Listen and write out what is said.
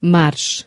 march